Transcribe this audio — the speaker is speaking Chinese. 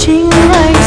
亲爱的。